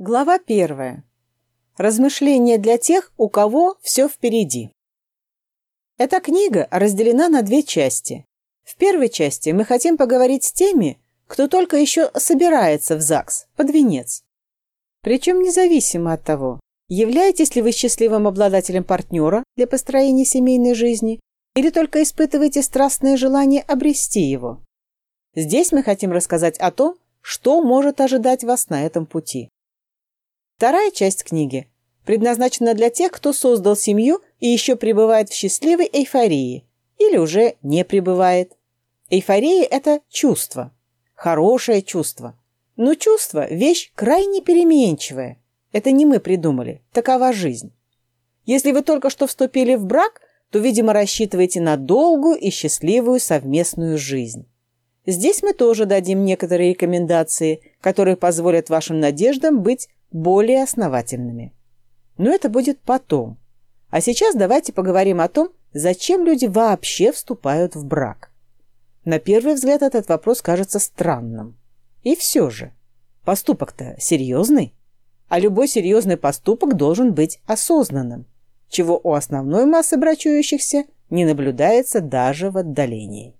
Глава первая. Размышления для тех, у кого все впереди. Эта книга разделена на две части. В первой части мы хотим поговорить с теми, кто только еще собирается в ЗАГС, под венец. Причем независимо от того, являетесь ли вы счастливым обладателем партнера для построения семейной жизни или только испытываете страстное желание обрести его. Здесь мы хотим рассказать о том, что может ожидать вас на этом пути. Вторая часть книги предназначена для тех, кто создал семью и еще пребывает в счастливой эйфории или уже не пребывает. Эйфория – это чувство, хорошее чувство. Но чувство – вещь крайне переменчивая. Это не мы придумали, такова жизнь. Если вы только что вступили в брак, то, видимо, рассчитываете на долгую и счастливую совместную жизнь. Здесь мы тоже дадим некоторые рекомендации, которые позволят вашим надеждам быть более основательными. Но это будет потом. А сейчас давайте поговорим о том, зачем люди вообще вступают в брак. На первый взгляд этот вопрос кажется странным. И все же, поступок-то серьезный. А любой серьезный поступок должен быть осознанным, чего у основной массы брачующихся не наблюдается даже в отдалении.